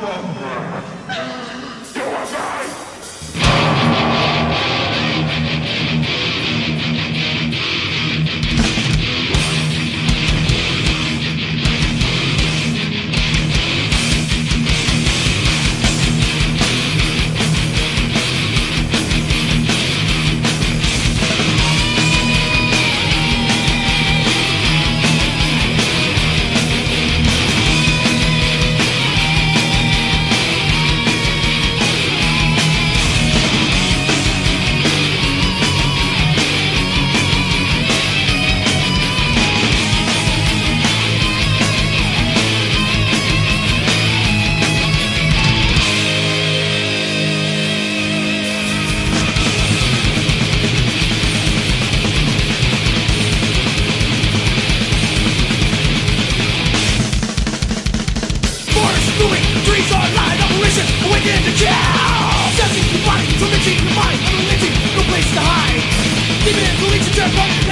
Longer. Body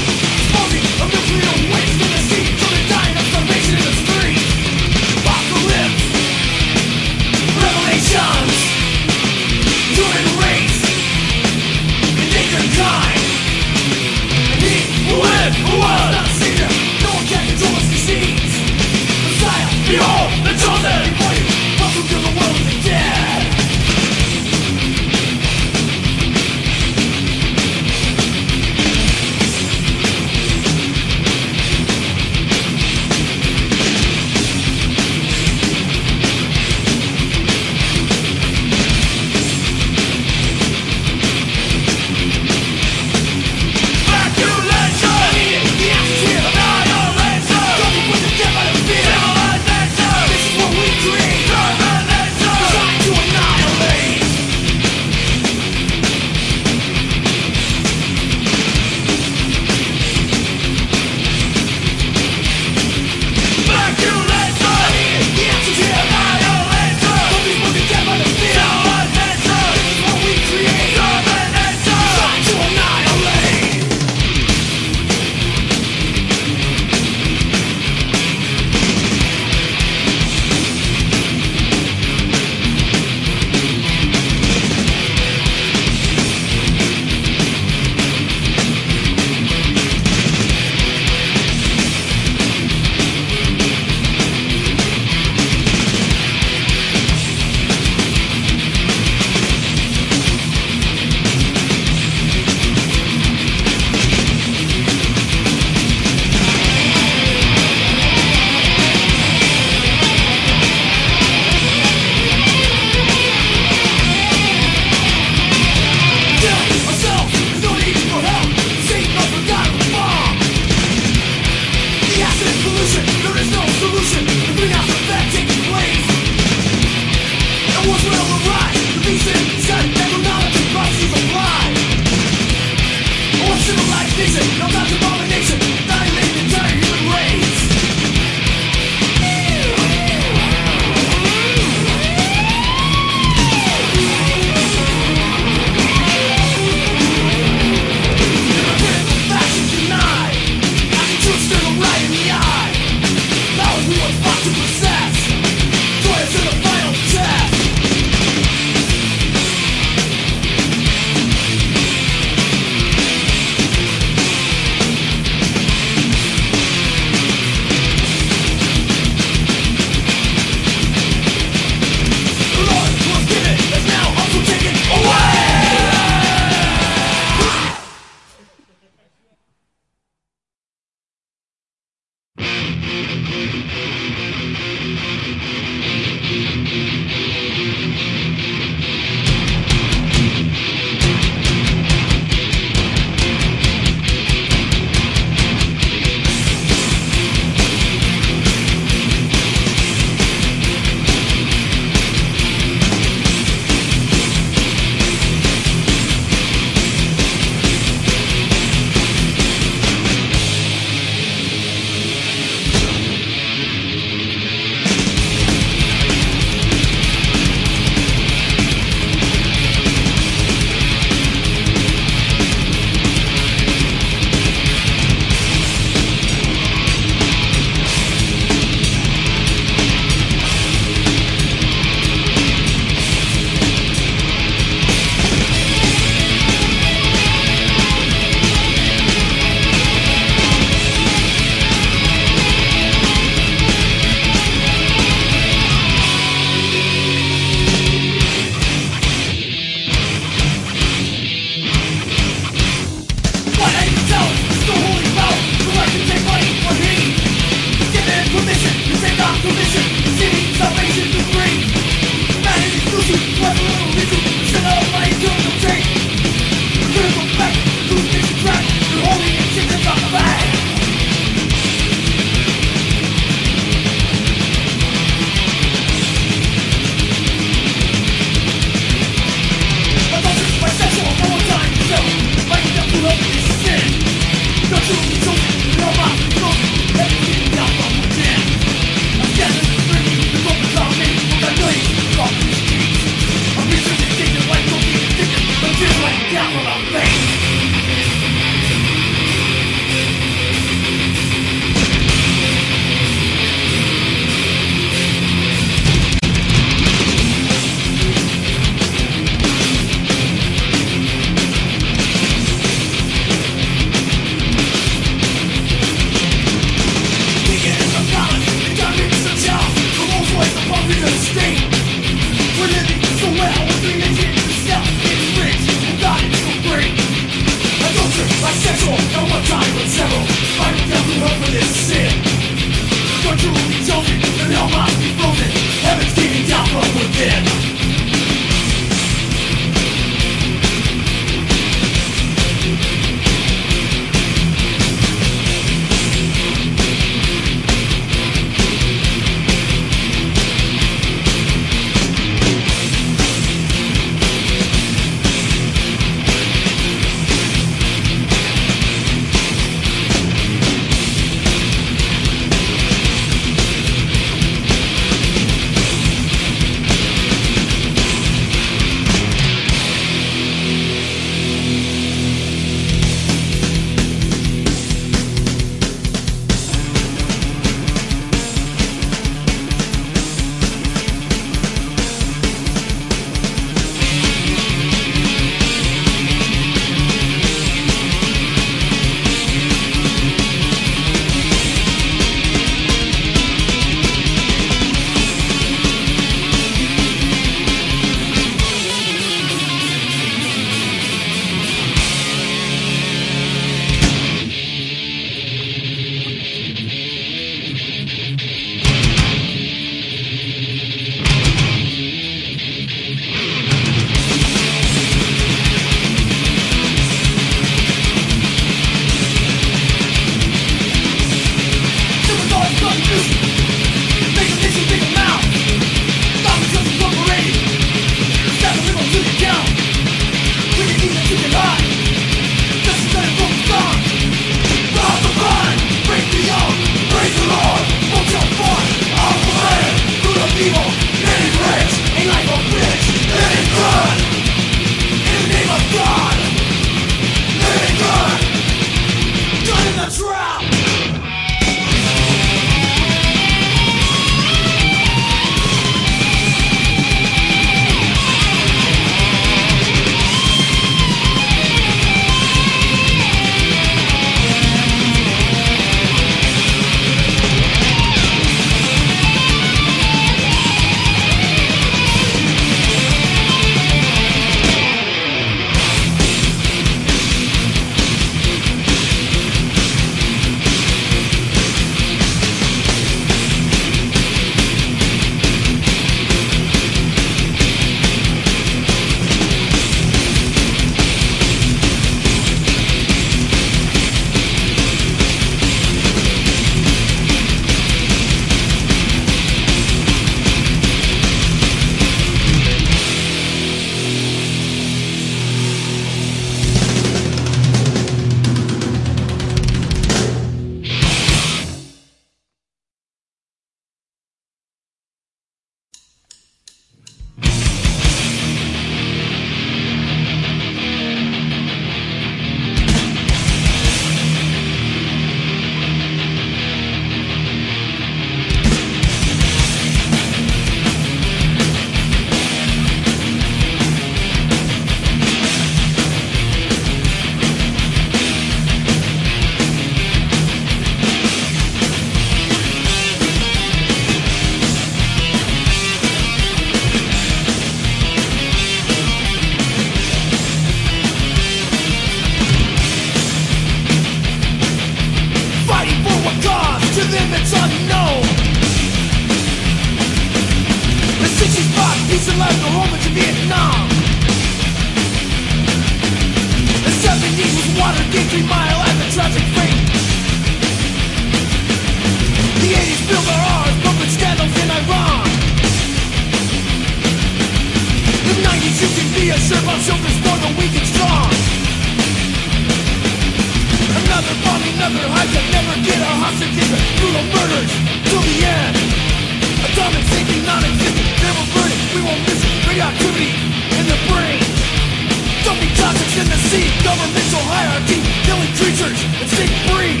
search and seek free.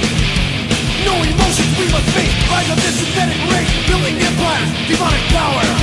No emotions we must face. Rise of this synthetic race Building empires, demonic power.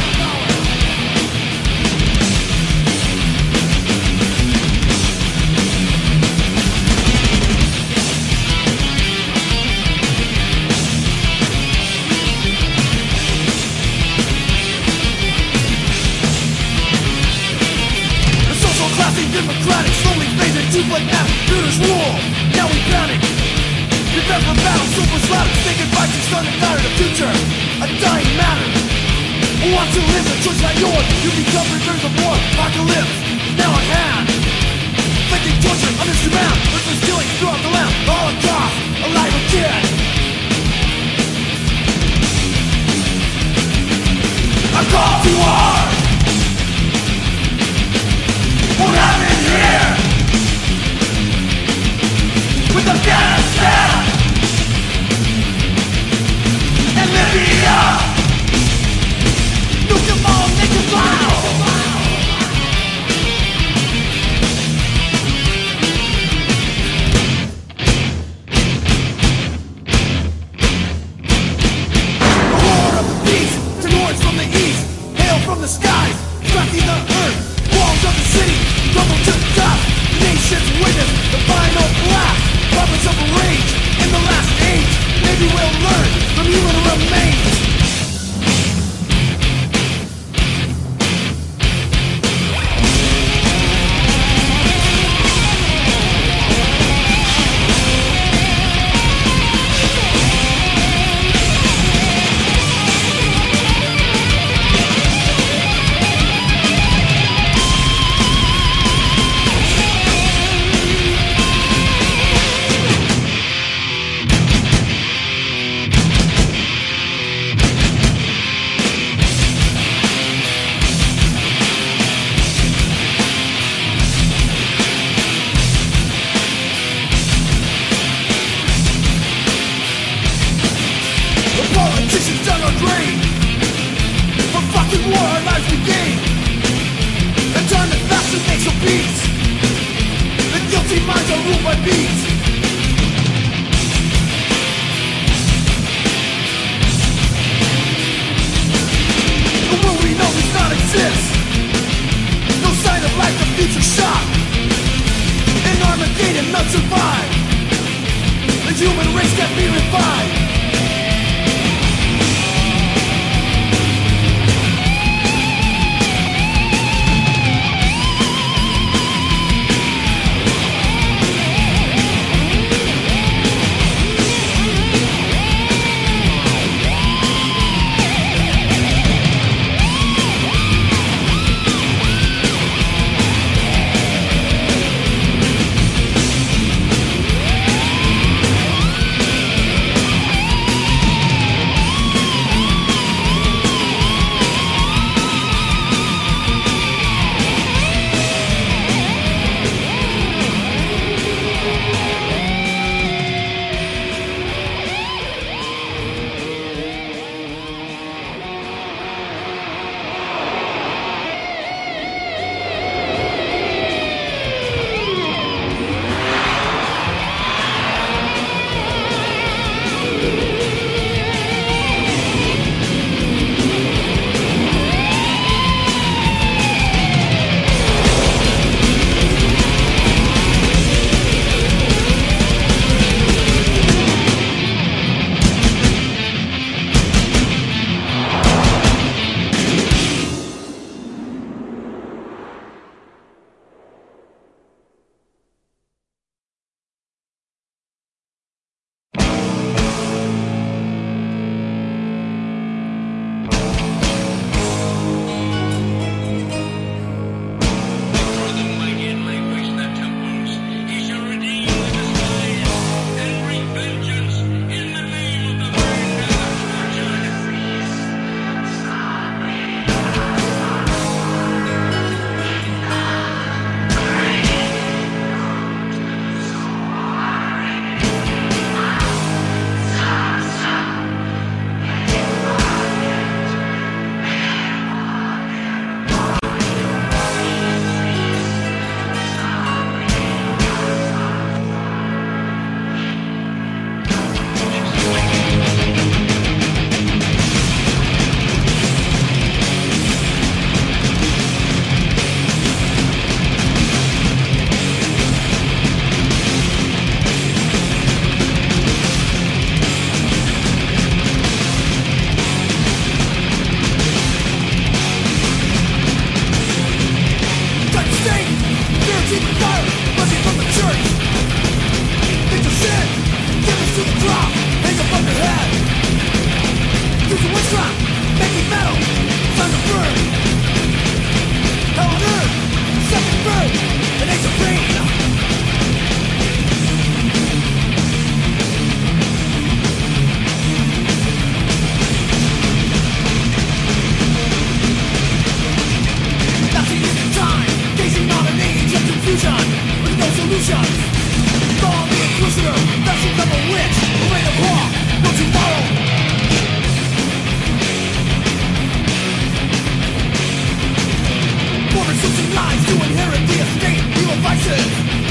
Switching lines to inherit the estate, evil vices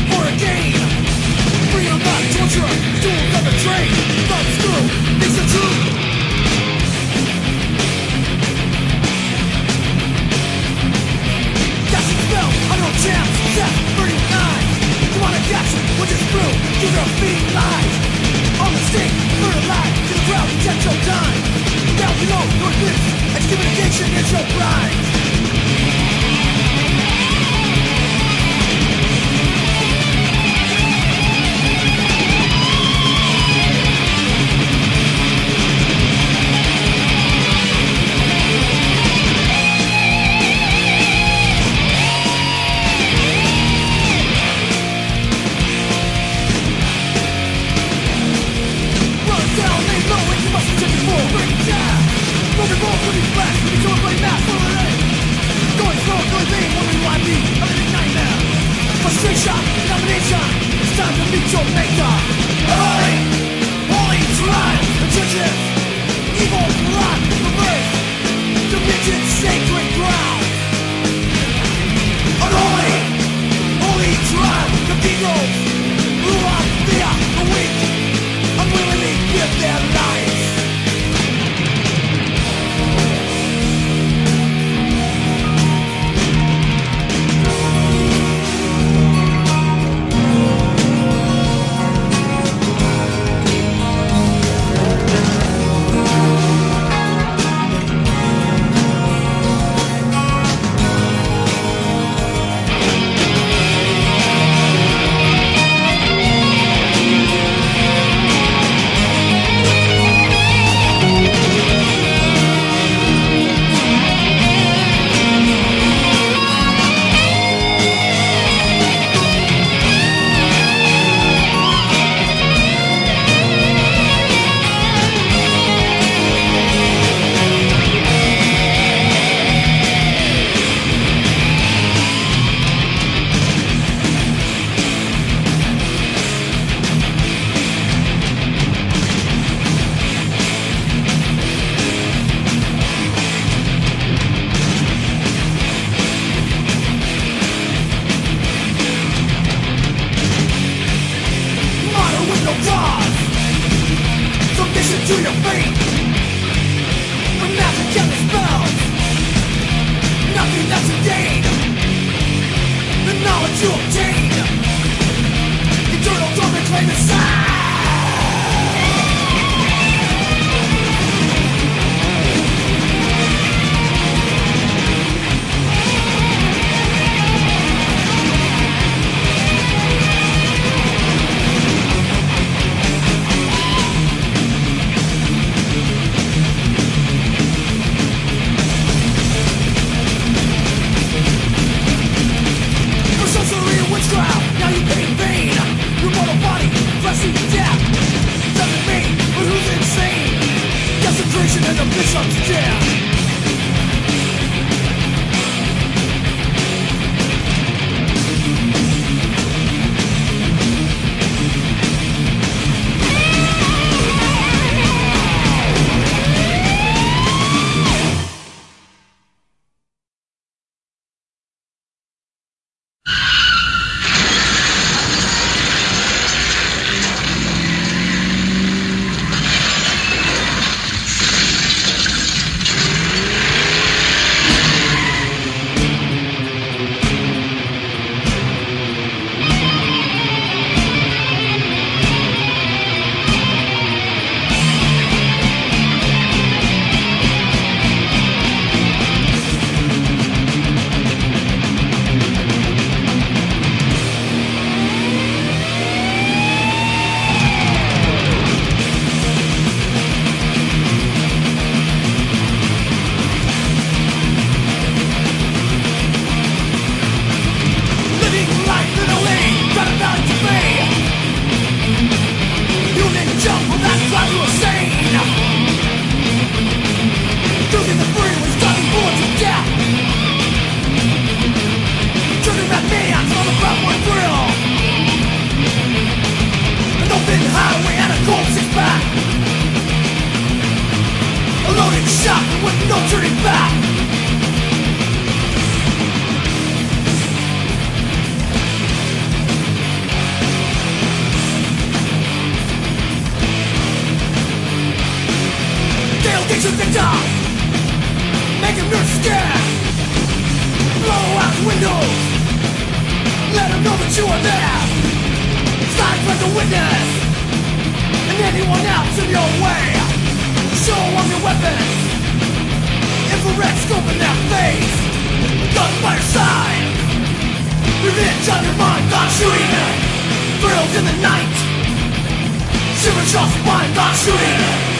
for a gain. Freedom, torture, no chance, death, burning true, these are feeding lies. On the stake, life, to the time. Down below, excommunication is your bride. turning back They'll get you to die Make him nervous. scared. Blow out the windows Let him know that you are there. Signs like a witness. And anyone else in your way. Show them your weapons. Infrared scope in their face. Guns by your side. Revenge on your mind, God shooting. Thrills in the night. Shivers across mind, God shooting.